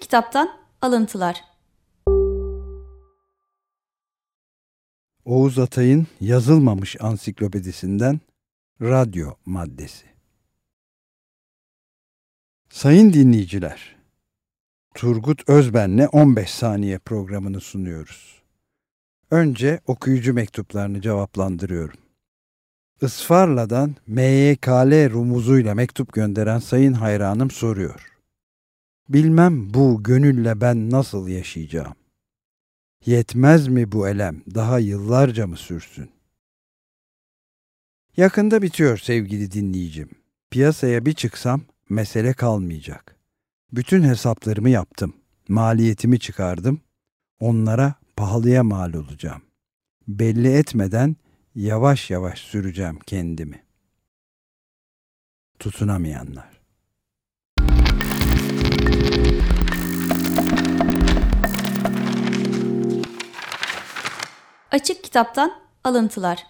Kitaptan Alıntılar Oğuz Atay'ın yazılmamış ansiklopedisinden radyo maddesi. Sayın dinleyiciler, Turgut Özben'le 15 saniye programını sunuyoruz. Önce okuyucu mektuplarını cevaplandırıyorum. Isfarla'dan MYKL rumuzuyla mektup gönderen sayın hayranım soruyor. Bilmem bu gönülle ben nasıl yaşayacağım? Yetmez mi bu elem daha yıllarca mı sürsün? Yakında bitiyor sevgili dinleyicim. Piyasaya bir çıksam mesele kalmayacak. Bütün hesaplarımı yaptım. Maliyetimi çıkardım. Onlara pahalıya mal olacağım. Belli etmeden yavaş yavaş süreceğim kendimi. Tutunamayanlar. Açık Kitaptan Alıntılar